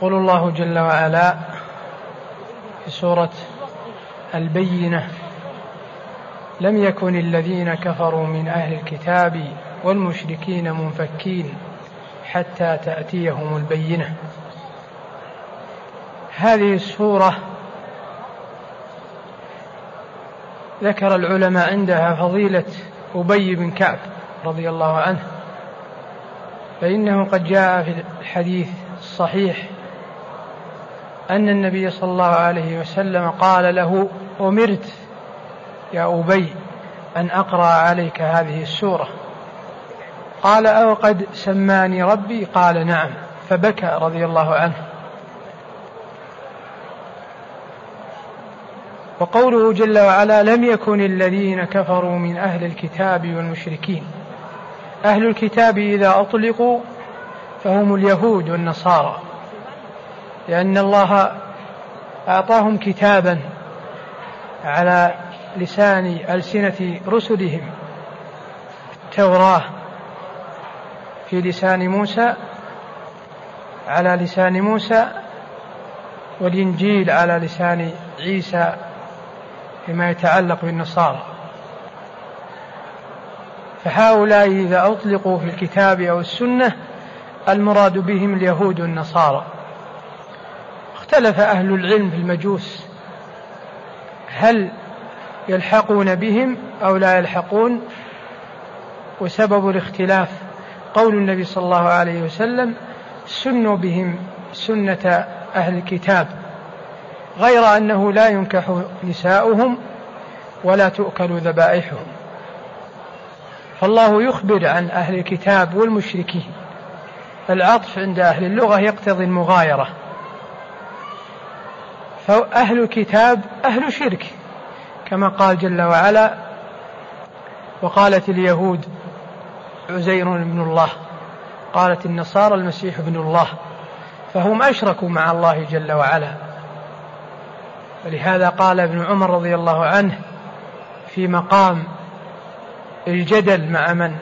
يقول الله جل وعلا في سورة البينة لم يكن الذين كفروا من أهل الكتاب والمشركين منفكين حتى تأتيهم البينة. هذه السورة ذكر العلماء عندها فضيلة أبي بن كعب رضي الله عنه فإنه قد جاء في الحديث الصحيح أن النبي صلى الله عليه وسلم قال له أمرت يا أبي أن أقرأ عليك هذه السورة. قال أو قد سماني ربي؟ قال نعم. فبكى رضي الله عنه. وقوله جل وعلا لم يكن الذين كفروا من أهل الكتاب والمشركين. أهل الكتاب إذا أطلقوا فهم اليهود والنصارى. لأن الله أعطاهم كتابا على لسان ألسنة رسلهم التوراة في لسان موسى على لسان موسى والإنجيل على لسان عيسى فيما يتعلق بالنصارى. فهؤلاء إذا أطلقوا في الكتاب أو السنة المراد بهم اليهود والنصارى. اختلف أهل العلم في المجوس. هل يلحقون بهم أو لا يلحقون؟ وسبب الاختلاف قول النبي صلى الله عليه وسلم سنوا بهم سنة أهل الكتاب غير أنه لا ينكح نساؤهم ولا تؤكل ذبائحهم. فالله يخبر عن أهل الكتاب والمشركين. العطف عند أهل اللغة يقتضي المغايرة. فأهل الكتاب أهل شرك كما قال جل وعلا وقالت اليهود عزير ابن الله قالت النصارى المسيح ابن الله فهم أشركوا مع الله جل وعلا. ولهذا قال ابن عمر رضي الله عنه في مقام الجدل مع من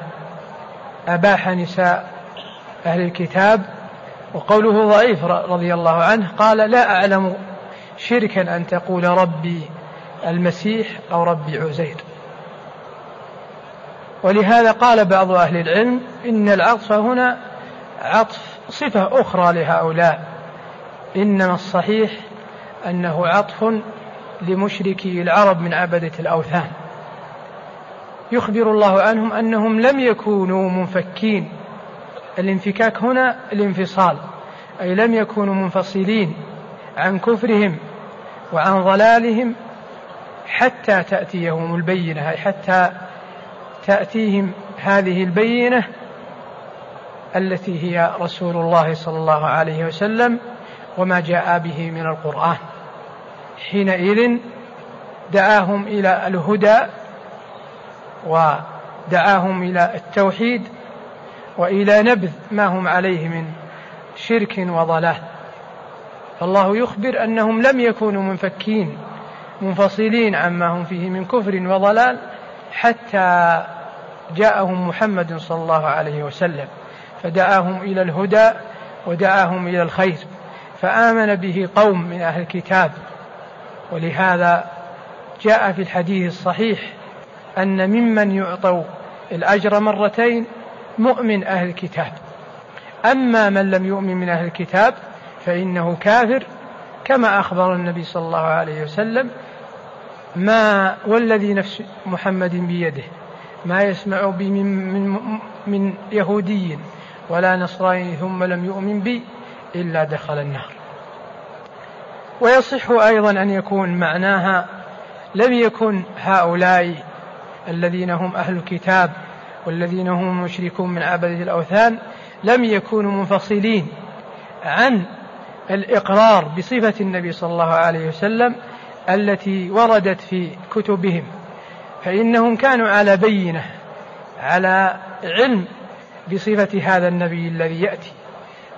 أباح نساء أهل الكتاب وقوله ضعيف رضي الله عنه قال لا أعلم شركا أن تقول ربي المسيح أو ربي عزير. ولهذا قال بعض أهل العلم إن العطف هنا عطف صفة أخرى لهؤلاء. إنما الصحيح أنه عطف لمشركي العرب من عبدة الأوثان. يخبر الله عنهم أنهم لم يكونوا منفكين. الانفكاك هنا الانفصال أي لم يكونوا منفصلين عن كفرهم. وعن ضلالهم حتى تأتيهم البينة أي حتى تأتيهم هذه البينة التي هي رسول الله صلى الله عليه وسلم وما جاء به من القرآن. حينئذ دعاهم إلى الهدى ودعاهم إلى التوحيد وإلى نبذ ما هم عليه من شرك وضلال. فالله يخبر أنهم لم يكونوا منفكين منفصلين عما هم فيه من كفر وضلال حتى جاءهم محمد صلى الله عليه وسلم فدعاهم إلى الهدى ودعاهم إلى الخير فآمن به قوم من أهل الكتاب. ولهذا جاء في الحديث الصحيح أن ممن يعطوا الأجر مرتين مؤمن أهل الكتاب. أما من لم يؤمن من أهل الكتاب فإنه كافر كما أخبر النبي صلى الله عليه وسلم ما والذي نفس محمد بيده ما يسمع بي من, من, من يهودي ولا نصراني ثم لم يؤمن بي إلا دخل النار. ويصح أيضا أن يكون معناها لم يكن هؤلاء الذين هم أهل الكتاب والذين هم مشركون من عبدة الأوثان لم يكونوا منفصلين عن الإقرار بصفة النبي صلى الله عليه وسلم التي وردت في كتبهم فإنهم كانوا على بينة على علم بصفة هذا النبي الذي يأتي.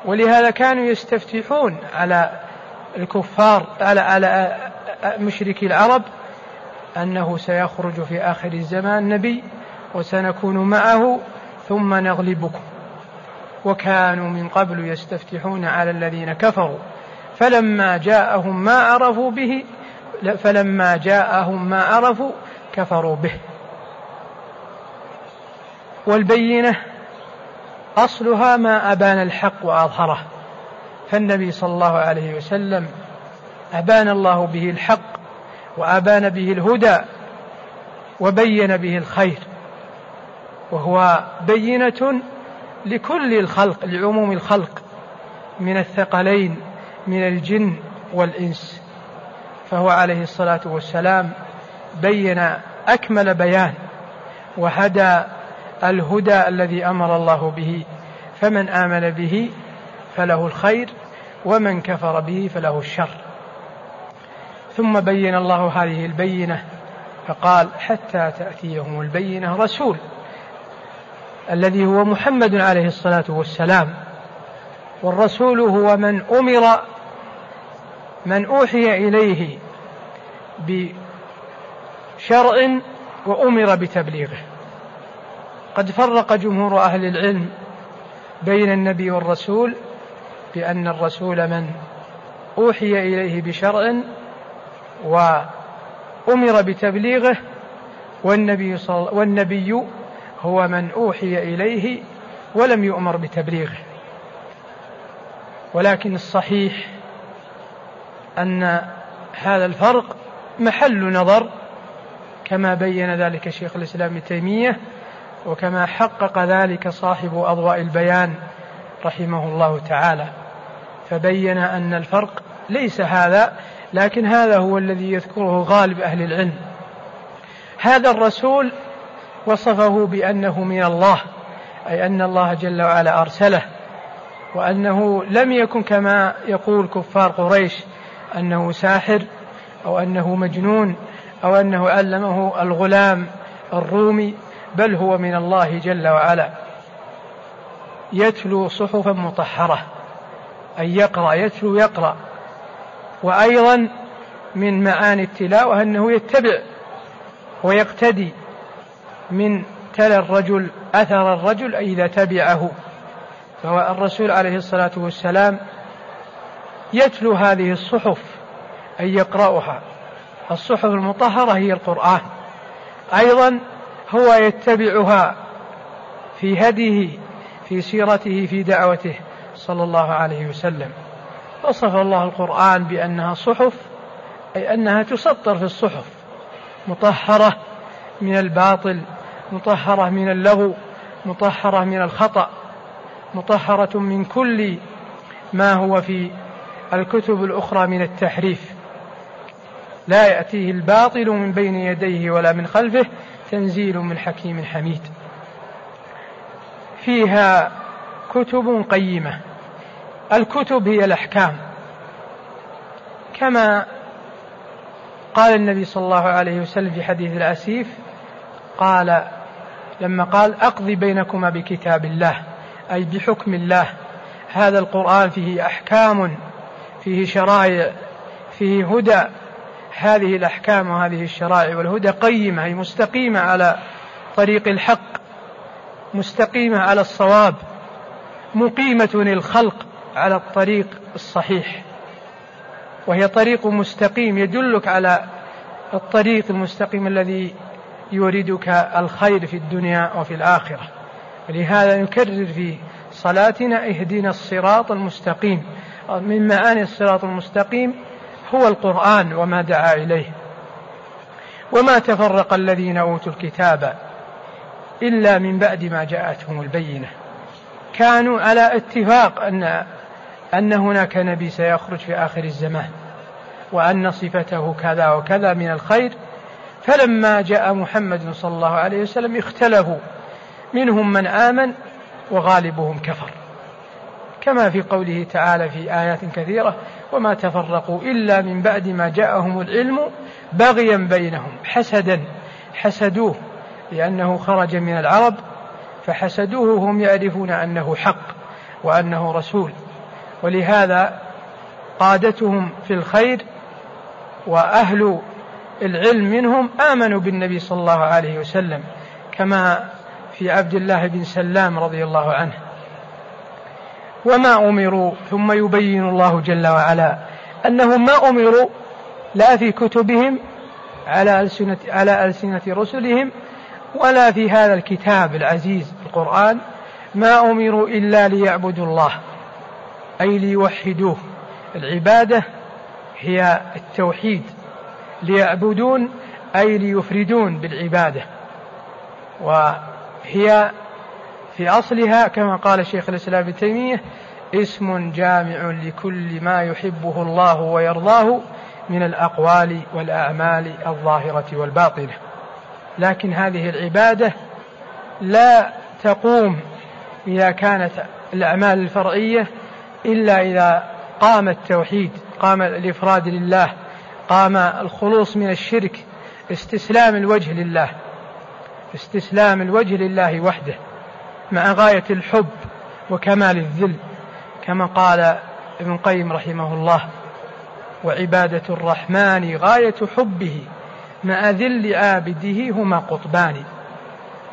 ولهذا كانوا يستفتحون على الكفار على على مشركي العرب أنه سيخرج في آخر الزمان نبي وسنكون معه ثم نغلبكم. وكانوا من قبل يستفتحون على الذين كفروا. فلما جاءهم ما عرفوا به فلما جاءهم ما عرفوا كفروا به. والبينة أصلها ما أبان الحق وأظهره. فالنبي صلى الله عليه وسلم أبان الله به الحق وأبان به الهدى وبين به الخير. وهو بينة لكل الخلق لعموم الخلق من الثقلين من الجن والإنس. فهو عليه الصلاة والسلام بين أكمل بيان وهدى الهدى الذي أمر الله به فمن آمن به فله الخير ومن كفر به فله الشر. ثم بين الله هذه البينة فقال حتى تأتيهم البينة رسول. الذي هو محمد عليه الصلاة والسلام والرسول هو من أمر من أوحي إليه بشرع وأمر بتبليغه. قد فرق جمهور أهل العلم بين النبي والرسول بأن الرسول من أوحي إليه بشرع وأمر بتبليغه والنبي, صل والنبي هو من أوحي إليه ولم يؤمر بتبليغه. ولكن الصحيح أن هذا الفرق محل نظر كما بين ذلك شيخ الإسلام ابن تيمية وكما حقق ذلك صاحب أضواء البيان رحمه الله تعالى. فبين أن الفرق ليس هذا لكن هذا هو الذي يذكره غالب أهل العلم. هذا الرسول وصفه بأنه من الله أي أن الله جل وعلا أرسله وأنه لم يكن كما يقول كفار قريش أنه ساحر أو أنه مجنون أو أنه علمه الغلام الرومي بل هو من الله جل وعلا. يتلو صحفا مطهرة أي يقرأ يتلو يقرأ. وأيضا من معاني التلاوة أنه يتبع ويقتدي من تلا الرجل أثر الرجل أي إذا تبعه. فهو الرسول عليه الصلاة والسلام يتلو هذه الصحف أي يقرأها. الصحف المطهرة هي القرآن. أيضا هو يتبعها في هديه في سيرته في دعوته صلى الله عليه وسلم. وصف الله القرآن بأنها صحف أي أنها تسطر في الصحف مطهرة من الباطل. مطهرة من اللغو مطهرة من الخطأ مطهرة من كل ما هو في الكتب الأخرى من التحريف. لا يأتيه الباطل من بين يديه ولا من خلفه تنزيل من حكيم حميد. فيها كتب قيمة. الكتب هي الأحكام. كما قال النبي صلى الله عليه وسلم في حديث الأسيف قال لما قال أقضي بينكما بكتاب الله أي بحكم الله. هذا القرآن فيه أحكام فيه شرائع فيه هدى. هذه الأحكام وهذه الشرائع والهدى قيمة أي مستقيمة على طريق الحق مستقيمة على الصواب مقيمة للخلق على الطريق الصحيح. وهي طريق مستقيم يدلك على الطريق المستقيم الذي يوردك الخير في الدنيا وفي الآخرة. ولهذا نكرر في صلاتنا اهدنا الصراط المستقيم. من معاني الصراط المستقيم هو القرآن وما دعا إليه. وما تفرق الذين أوتوا الكتاب إلا من بعد ما جاءتهم البينة. كانوا على اتفاق أن أن هناك نبي سيخرج في آخر الزمان وأن صفته كذا وكذا من الخير فلما جاء محمد صلى الله عليه وسلم اختلفوا منهم من آمن وغالبهم كفر. كما في قوله تعالى في آيات كثيرة وما تفرقوا إلا من بعد ما جاءهم العلم بغيا بينهم. حسدا حسدوه لأنه خرج من العرب فحسدوه هم يعرفون أنه حق وأنه رسول. ولهذا قادتهم في الخير وأهل العلم منهم آمنوا بالنبي صلى الله عليه وسلم كما في عبد الله بن سلام رضي الله عنه. وما أمروا ثم يبين الله جل وعلا أنهم ما أمروا لا في كتبهم على ألسنة, على ألسنة رسلهم ولا في هذا الكتاب العزيز القرآن ما أمروا إلا ليعبدوا الله أي ليوحدوه. العبادة هي التوحيد. ليعبدون أي ليفردون بالعبادة. وهي في أصلها كما قال شيخ الإسلام ابن تيمية اسم جامع لكل ما يحبه الله ويرضاه من الأقوال والأعمال الظاهرة والباطنة. لكن هذه العبادة لا تقوم إذا كانت الأعمال الفرعية إلا إذا قام التوحيد قام الإفراد لله قام الخلوص من الشرك استسلام الوجه لله استسلام الوجه لله وحده مع غاية الحب وكمال الذل كما قال ابن القيم رحمه الله وعبادة الرحمن غاية حبه مع ذل عابده هما قطبان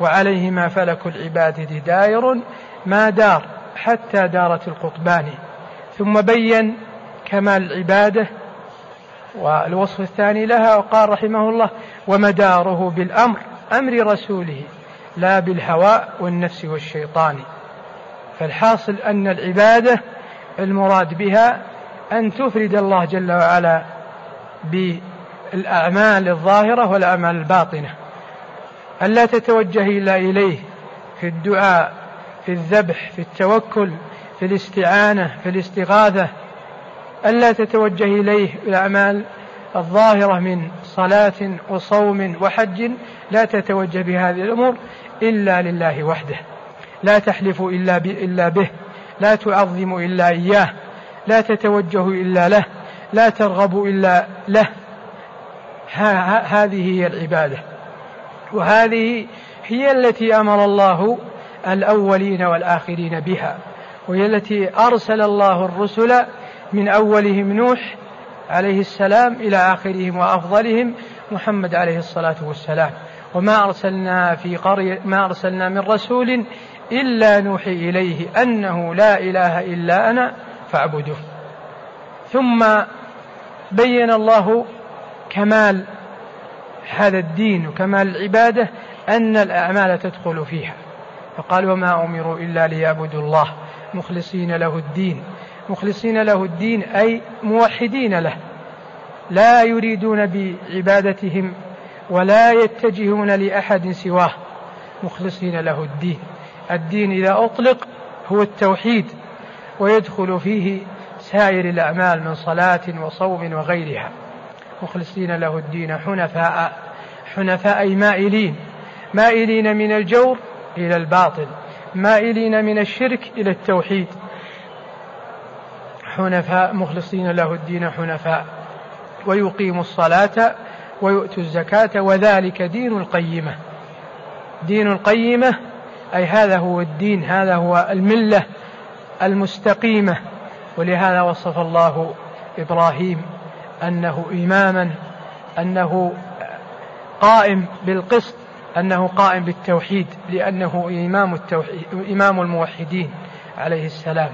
وعليهما فلك العبادة دائر ما دار حتى دارت القطبان. ثم بين كمال العبادة والوصف الثاني لها وقال رحمه الله ومداره بالأمر أمر رسوله لا بالهوى والنفس والشيطان. فالحاصل أن العبادة المراد بها أن تفرد الله جل وعلا بالأعمال الظاهرة والأعمال الباطنة. ألا تتوجه إلا إليه في الدعاء في الذبح في التوكل في الاستعانة في الاستغاثة ألا تتوجه إليه الأعمال الظاهرة من صلاة وصوم وحج لا تتوجه بهذه الأمور إلا لله وحده. لا تحلف إلا, إلا به. لا تعظم إلا إياه. لا تتوجه إلا له. لا ترغب إلا له. هذه هي العبادة. وهذه هي التي أمر الله الأولين والآخرين بها. وهي التي أرسل الله الرسل من أولهم نوح عليه السلام إلى آخرهم وأفضلهم محمد عليه الصلاة والسلام. وما أرسلنا في قرية ما أرسلنا من رسول إلا نوحي إليه أنه لا إله إلا أنا فاعبدوه ثم بين الله كمال هذا الدين وكمال العبادة أن الأعمال تدخل فيها. فقال وما أمروا إلا ليعبدوا الله مخلصين له الدين. مخلصين له الدين أي موحدين له. لا يريدون بعبادتهم ولا يتجهون لأحد سواه. مخلصين له الدين. الدين إذا أطلق هو التوحيد ويدخل فيه سائر الأعمال من صلاة وصوم وغيرها. مخلصين له الدين حنفاء حنفاء مائلين. مائلين من الجور إلى الباطل مائلين من الشرك إلى التوحيد. حنفاء مخلصين له الدين حنفاء. ويقيموا الصلاة ويؤتوا الزكاة وذلك دين القيمة. دين القيمة أي هذا هو الدين هذا هو الملة المستقيمة. ولهذا وصف الله إبراهيم أنه إماما أنه قائم بالقسط أنه قائم بالتوحيد لأنه إمام التوحيد إمام الموحدين عليه السلام.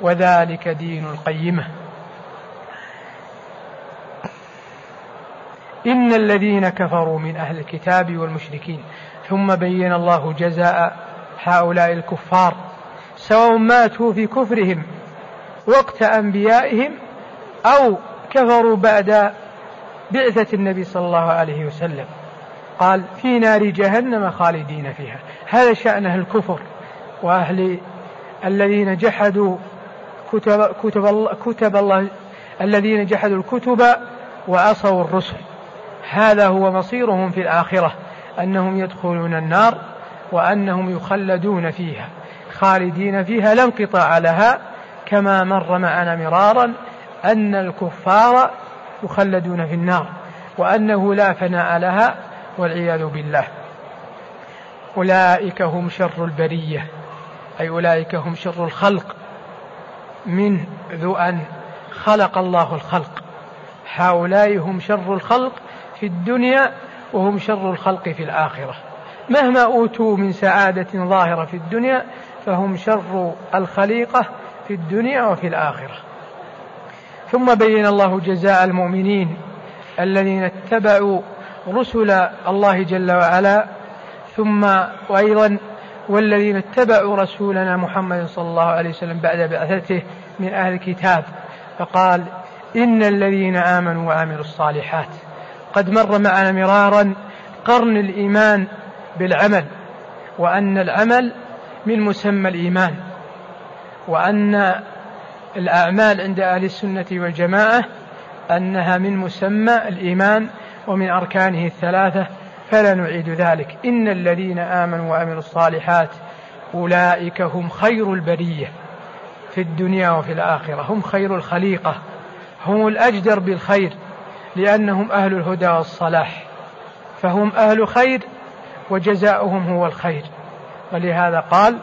وذلك دين القيمة. إن الذين كفروا من أهل الكتاب والمشركين ثم بين الله جزاء هؤلاء الكفار سواء ماتوا في كفرهم وقت أنبيائهم أو كفروا بعد بعثة النبي صلى الله عليه وسلم. قال في نار جهنم خالدين فيها. هذا شأن أهل الكفر وأهل الذين جحدوا كتب, كتب, الله, كتب الله الذين جحدوا الكتب وعصوا الرسل. هذا هو مصيرهم في الآخرة أنهم يدخلون النار وأنهم يخلدون فيها خالدين فيها لا انقطاع لها كما مر معنا مرارا أن الكفار يخلدون في النار وأنه لا فناء لها والعياذ بالله. أولئك هم شر البرية أي أولئك هم شر الخلق. من ذو أن خلق الله الخلق. هؤلاء هم شر الخلق في الدنيا وهم شر الخلق في الآخرة. مهما أوتوا من سعادة ظاهرة في الدنيا فهم شر الخليقة في الدنيا وفي الآخرة. ثم بين الله جزاء المؤمنين الذين اتبعوا رسل الله جل وعلا. ثم وأيضا والذين اتبعوا رسولنا محمد صلى الله عليه وسلم بعد بعثته من أهل الكتاب فقال إن الذين آمنوا وعملوا الصالحات قد مر معنا مرارا قرن الإيمان بالعمل وأن العمل من مسمى الإيمان وأن الأعمال عند أهل السنة والجماعة أنها من مسمى الإيمان ومن أركانه الثلاثة فلا نعيد ذلك. إن الذين آمنوا وعملوا الصالحات أولئك هم خير البرية في الدنيا وفي الآخرة. هم خير الخليقة. هم الأجدر بالخير لأنهم أهل الهدى والصلاح. فهم أهل خير وجزاؤهم هو الخير. ولهذا قال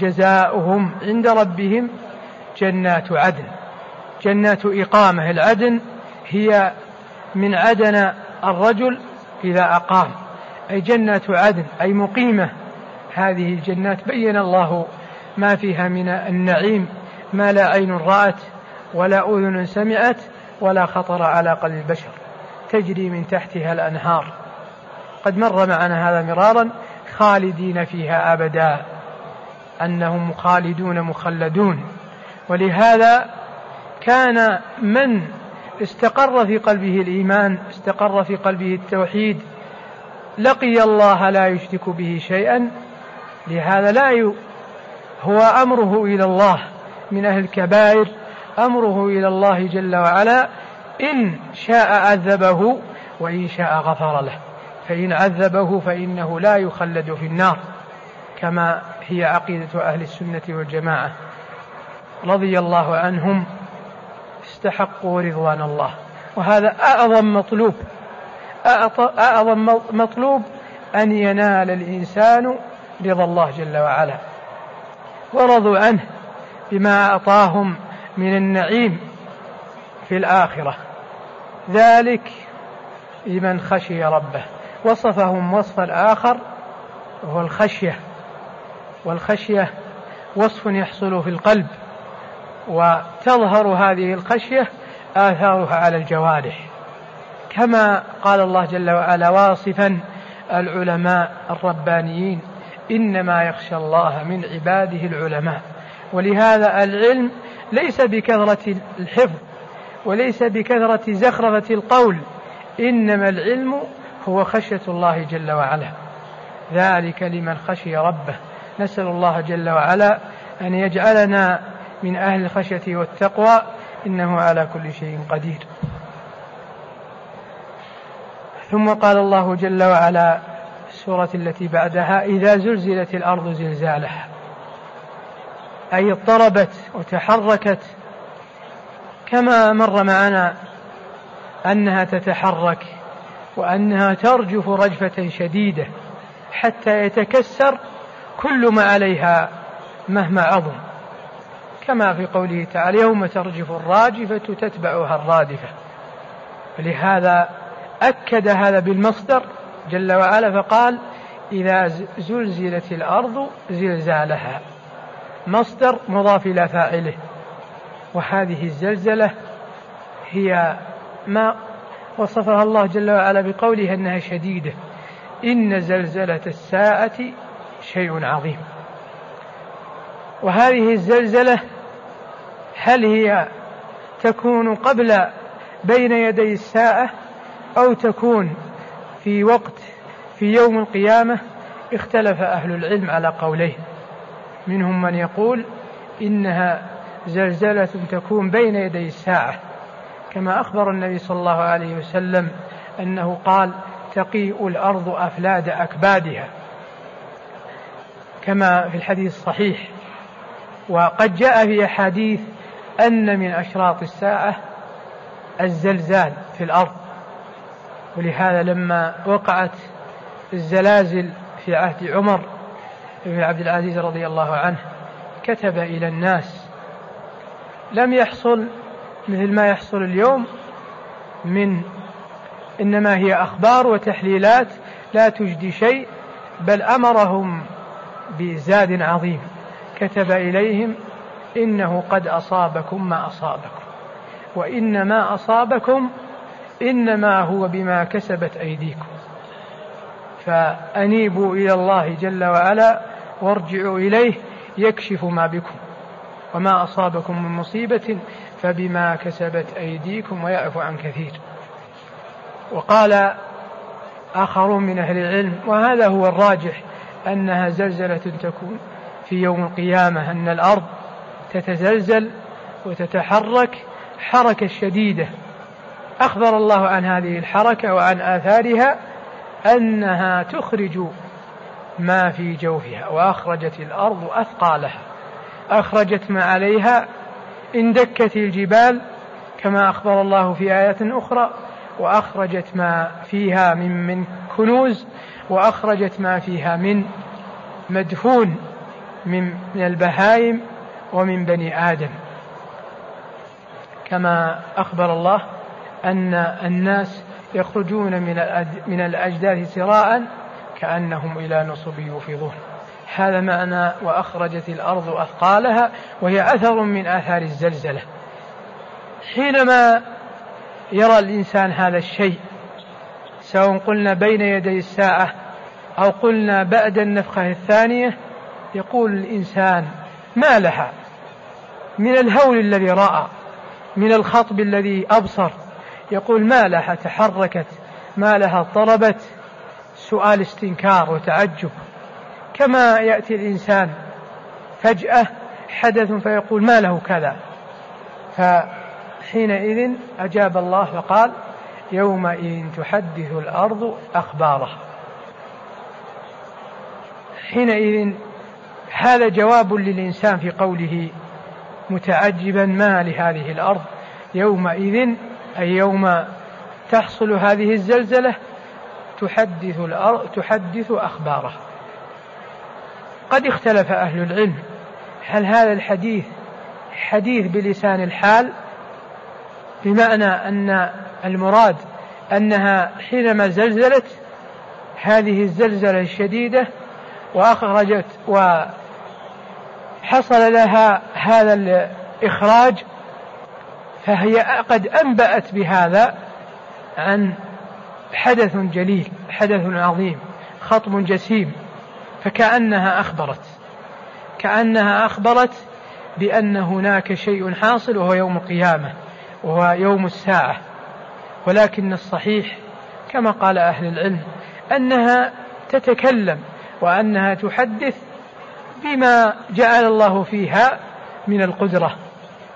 جزاؤهم عند ربهم جنات عدن. جنات إقامة. العدن هي من عدن الرجل إذا أقام. أي جنات عدن أي مقيمة. هذه الجنات بين الله ما فيها من النعيم ما لا عين رأت ولا أذن سمعت ولا خطر على قلب البشر. تجري من تحتها الأنهار. قد مر معنا هذا مرارا خالدين فيها أبدا. أنهم خالدون مخلدون. ولهذا كان من استقر في قلبه الإيمان استقر في قلبه التوحيد. لقي الله لا يشرك به شيئا. لهذا لا ي... هو أمره إلى الله من أهل الكبائر أمره إلى الله جل وعلا. إن شاء عذبه وإن شاء غفر له. فإن عذبه فإنه لا يخلد في النار كما هي عقيدة أهل السنة والجماعة. رضي الله عنهم استحقوا رضوان الله. وهذا أعظم مطلوب. أعظم مطلوب أن ينال الإنسان رضا الله جل وعلا. ورضوا عنه بما أعطاهم من النعيم في الآخرة. ذلك لمن خشي ربه. وصفهم وصفا آخر وهو الخشية. والخشية وصف يحصل في القلب. وتظهر هذه الخشية آثارها على الجوارح. كما قال الله جل وعلا واصفا العلماء الربانيين إنما يخشى الله من عباده العلماء. ولهذا العلم ليس بكثرة الحفظ وليس بكثرة زخرفة القول إنما العلم هو خشية الله جل وعلا. ذلك لمن خشي ربه. نسأل الله جل وعلا أن يجعلنا من أهل الخشية والتقوى إنه على كل شيء قدير. ثم قال الله جل وعلا السورة التي بعدها إذا زلزلت الأرض زلزالها أي اضطربت وتحركت كما مر معنا أنها تتحرك وأنها ترجف رجفة شديدة حتى يتكسر كل ما عليها مهما عظم. كما في قوله تعالى يوم ترجف الراجفة تتبعها الرادفة. لهذا أكد هذا بالمصدر جل وعلا فقال إذا زلزلت الأرض زلزالها. مصدر مضاف إلى فاعله. وهذه الزلزلة هي ما وصفها الله جل وعلا بقوله أنها شديدة إن زلزلة الساعة شيء عظيم. وهذه الزلزلة هل هي تكون قبل بين يدي الساعة أو تكون في وقت في يوم القيامة؟ اختلف أهل العلم على قولين. منهم من يقول إنها زلزلة تكون بين يدي الساعة كما أخبر النبي صلى الله عليه وسلم أنه قال تقيء الأرض أفلاد أكبادها كما في الحديث الصحيح وقد جاء في أحاديث أن من أشراط الساعة الزلزال في الأرض ولهذا لما وقعت الزلازل في عهد عمر بن عبد العزيز رضي الله عنه كتب إلى الناس لم يحصل مثل ما يحصل اليوم من إنما هي أخبار وتحليلات لا تجدي شيء بل أمرهم بزاد عظيم. كتب إليهم إنه قد أصابكم ما أصابكم. وإن ما أصابكم إنما هو بما كسبت أيديكم. فأنيبوا إلى الله جل وعلا وارجعوا إليه يكشف ما بكم. وما أصابكم من مصيبة فبما كسبت أيديكم ويعفو عن كثير. وقال آخرون من أهل العلم وهذا هو الراجح أنها زلزلة تكون. في يوم القيامة أن الأرض تتزلزل وتتحرك حركة شديدة. أخبر الله عن هذه الحركة وعن آثارها أنها تخرج ما في جوفها وأخرجت الأرض أثقالها أخرجت ما عليها إن دكت الجبال كما أخبر الله في آيات أخرى وأخرجت ما فيها من من كنوز وأخرجت ما فيها من مدفون. من من البهائم ومن بني آدم. كما أخبر الله أن الناس يخرجون من من الأجداث سراء كأنهم إلى نصب يوفضون. هذا معنى وأخرجت الأرض أثقالها وهي أثر من آثار الزلزلة. حينما يرى الإنسان هذا الشيء سواء قلنا بين يدي الساعة أو قلنا بعد النفخة الثانية يقول الإنسان ما لها من الهول الذي رأى من الخطب الذي أبصر يقول ما لها تحركت ما لها طلبت سؤال استنكار وتعجب. كما يأتي الإنسان فجأة حدث فيقول ما له كذا. فحينئذ أجاب الله فقال يومئذ تحدث الأرض أخبارها حينئذ هذا جواب للإنسان في قوله متعجبا ما لهذه الأرض يومئذ أي يوم تحصل هذه الزلزلة تحدث الأرض تحدث أخبارها قد اختلف أهل العلم هل هذا الحديث حديث بلسان الحال؟ بمعنى أن المراد أنها حينما زلزلت هذه الزلزلة الشديدة وأخرجت وحصل لها هذا الإخراج فهي قد أنبأت بهذا عن حدث جليل حدث عظيم خطب جسيم فكأنها أخبرت كأنها أخبرت بأن هناك شيء حاصل وهو يوم القيامة وهو يوم الساعة. ولكن الصحيح كما قال أهل العلم أنها تتكلم وأنها تحدث بما جعل الله فيها من القدرة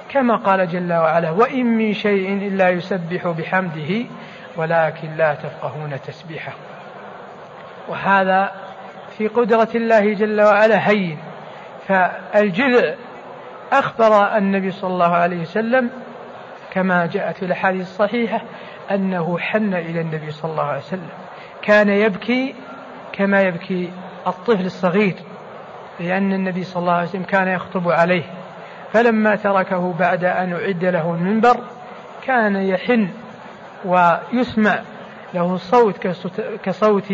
كما قال جل وعلا وإن من شيء إلا يسبح بحمده ولكن لا تفقهون تسبيحه. وهذا في قدرة الله جل وعلا هين. فالجذع أخبر النبي صلى الله عليه وسلم كما جاءت في الأحاديث الصحيحة أنه حن إلى النبي صلى الله عليه وسلم. كان يبكي كما يبكي الطفل الصغير. لأن النبي صلى الله عليه وسلم كان يخطب عليه. فلما تركه بعد أن أعد له المنبر كان يحن ويسمع له الصوت كصوت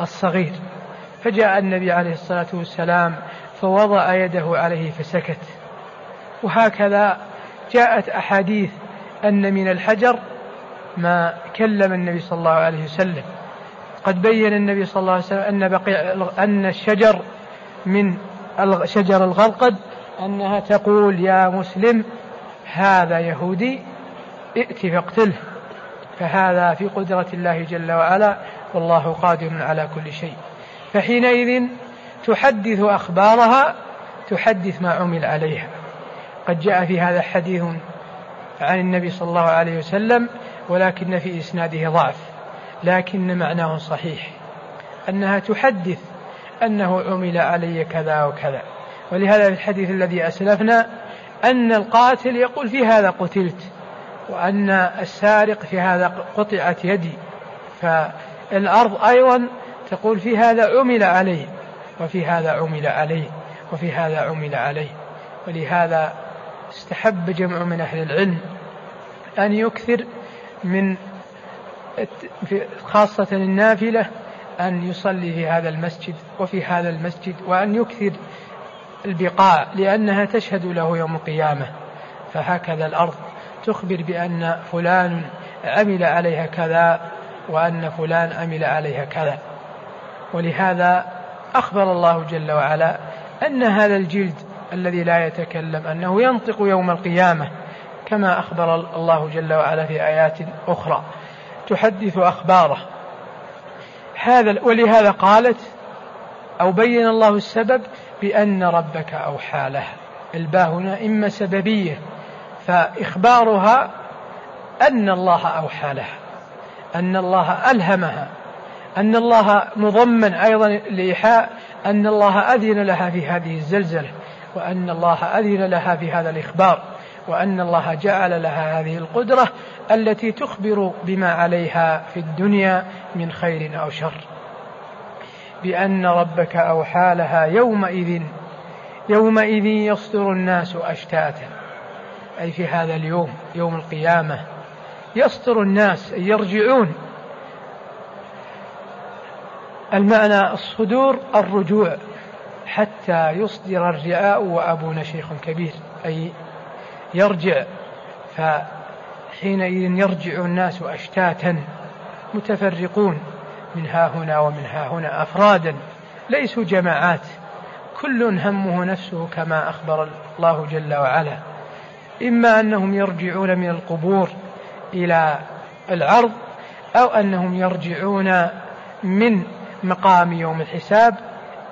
الصغير. فجاء النبي عليه الصلاة والسلام فوضع يده عليه فسكت. وهكذا جاءت أحاديث أن من الحجر ما كلم النبي صلى الله عليه وسلم. قد بين النبي صلى الله عليه وسلم أن بقي أن الشجر من شجر الغرقد أنها تقول يا مسلم هذا يهودي ائت فاقتله. فهذا في قدرة الله جل وعلا والله قادر على كل شيء. فحينئذ تحدث أخبارها تحدث ما عمل عليها. قد جاء في هذا حديث عن النبي صلى الله عليه وسلم ولكن في إسناده ضعف لكن معناه صحيح. أنها تحدث أنه عمل علي كذا وكذا. ولهذا في الحديث الذي أسلفنا أن القاتل يقول في هذا قتلت وأن السارق في هذا قطعت يدي. فالأرض أيضا تقول في هذا عمل عليه وفي هذا عمل عليه وفي هذا عمل عليه ولهذا استحب جمع من أهل العلم أن يكثر من خاصة النافلة أن يصلي في هذا المسجد وفي هذا المسجد وأن يكثر البقاع لأنها تشهد له يوم القيامة. فهكذا الأرض تخبر بأن فلان عمل عليها كذا وأن فلان عمل عليها كذا. ولهذا أخبر الله جل وعلا أن هذا الجلد الذي لا يتكلم أنه ينطق يوم القيامة كما أخبر الله جل وعلا في آيات أخرى تحدث أخباره. هذا ولهذا قالت أو بين الله السبب بأن ربك أوحى لها. الباء هنا إما سببية فإخبارها أن الله أوحى لها أن الله ألهمها أن الله مضمن أيضا لإيحاء أن الله أذن لها في هذه الزلزلة وأن الله أذن لها في هذا الإخبار. وأن الله جعل لها هذه القدرة التي تخبر بما عليها في الدنيا من خير أو شر. بأن ربك أوحى لها يومئذ يومئذ يصدر الناس أشتاتا. أي في هذا اليوم يوم القيامة يصدر الناس يرجعون. المعنى الصدور الرجوع حتى يصدر الرعاء وأبونا شيخ كبير أي يرجع فحينئذ يرجع الناس أشتاتا متفرقون من ها هنا ومن ها هنا أفرادا ليسوا جماعات كل همه نفسه كما أخبر الله جل وعلا. إما أنهم يرجعون من القبور إلى العرض أو أنهم يرجعون من مقام يوم الحساب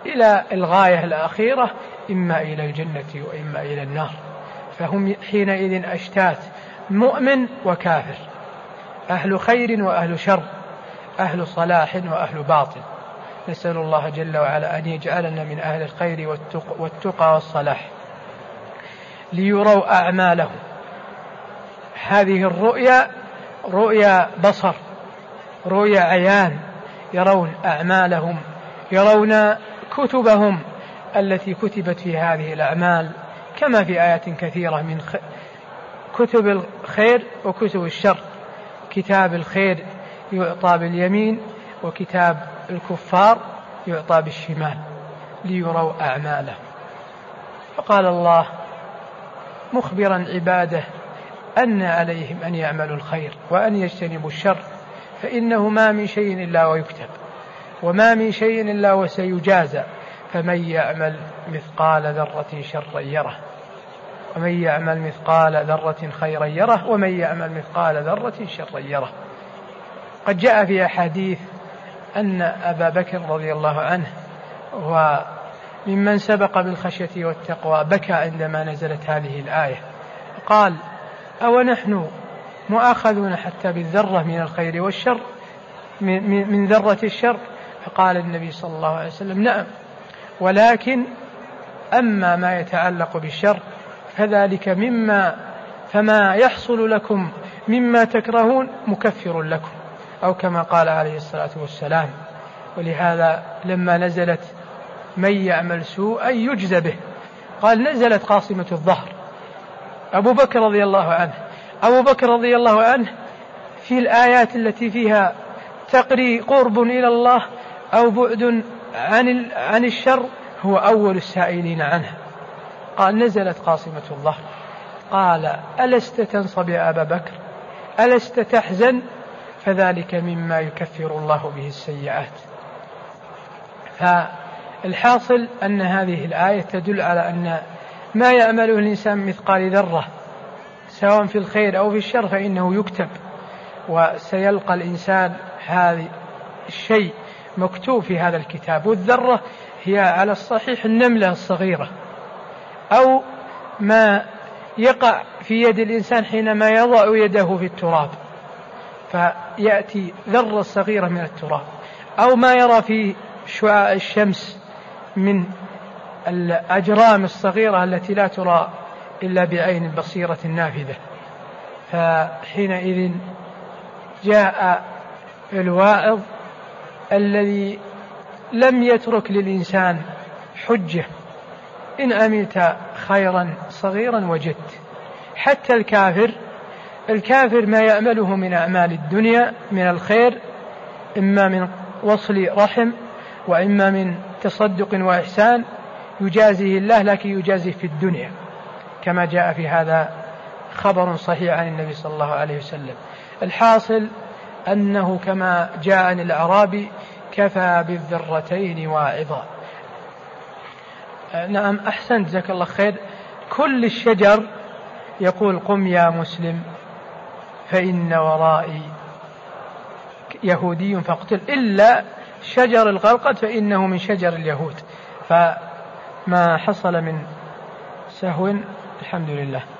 إلى الغاية الأخيرة إما إلى الجنة وإما إلى النار. فهم حينئذ أشتات مؤمن وكافر أهل خير وأهل شر أهل صلاح وأهل باطل. نسأل الله جل وعلا أن يجعلنا من أهل الخير والتقى والصلاح. ليروا أعمالهم هذه الرؤيا رؤيا بصر رؤيا عيان يرون أعمالهم يرون كتبهم التي كتبت في هذه الأعمال. كما في آيات كثيرة من كتب الخير وكتب الشر. كتاب الخير يعطى باليمين وكتاب الكفار يعطى بالشمال ليروا أعماله. فقال الله مخبرا عباده أن عليهم أن يعملوا الخير وأن يجتنبوا الشر فإنه ما من شيء إلا ويكتب وما من شيء إلا وسيجازى. فمن يعمل مثقال ذرة شرا يره. ومن يعمل مثقال ذرة خيرا يره ومن يعمل مثقال ذرة شرا يره. قد جاء في أحاديث أن أبا بكر رضي الله عنه وممن سبق بالخشية والتقوى بكى عندما نزلت هذه الآية. قال أو نحن مؤاخذون حتى بالذرة من الخير والشر من, من ذرة الشر؟ فقال النبي صلى الله عليه وسلم نعم. ولكن أما ما يتعلق بالشر فذلك مما فما يحصل لكم مما تكرهون مكفر لكم أو كما قال عليه الصلاة والسلام ولهذا لما نزلت من يعمل سوءا يجزى به قال نزلت قاصمة الظهر أبو بكر رضي الله عنه أبو بكر رضي الله عنه في الآيات التي فيها تقري قرب إلى الله أو بعد عن عن الشر هو أول السائلين عنه. قال نزلت قاصمة الظهر قال ألست تنصب يا أبا بكر؟ ألست تحزن؟ فذلك مما يكفر الله به السيئات. فالحاصل أن هذه الآية تدل على أن ما يعمله الإنسان مثقال ذرة سواء في الخير أو في الشر فإنه يكتب وسيلقى الإنسان هذا الشيء. مكتوب في هذا الكتاب والذرة هي على الصحيح النملة الصغيرة. أو ما يقع في يد الإنسان حينما يضع يده في التراب فيأتي ذرة صغيرة من التراب. أو ما يرى في شعاع الشمس من الأجرام الصغيرة التي لا ترى إلا بعين بصيرة نافذة. فحينئذ جاء الواعظ الذي لم يترك للإنسان حجة. إن عملت خيرا صغيرا وجدت. حتى الكافر الكافر ما يعمله من أعمال الدنيا من الخير إما من وصل رحم وإما من تصدق وإحسان. يجازيه الله لكن يجازيه في الدنيا. كما جاء في هذا خبر صحيح عن النبي صلى الله عليه وسلم. الحاصل أنه كما جاء عن الأعرابي كفى بالذرتين واعظا. نعم أحسنت جزاك الله خير. كل الشجر يقول قم يا مسلم فإن ورائي يهودي فاقتل. إلا شجر الغرقد فإنه من شجر اليهود. فما حصل من سهو الحمد لله.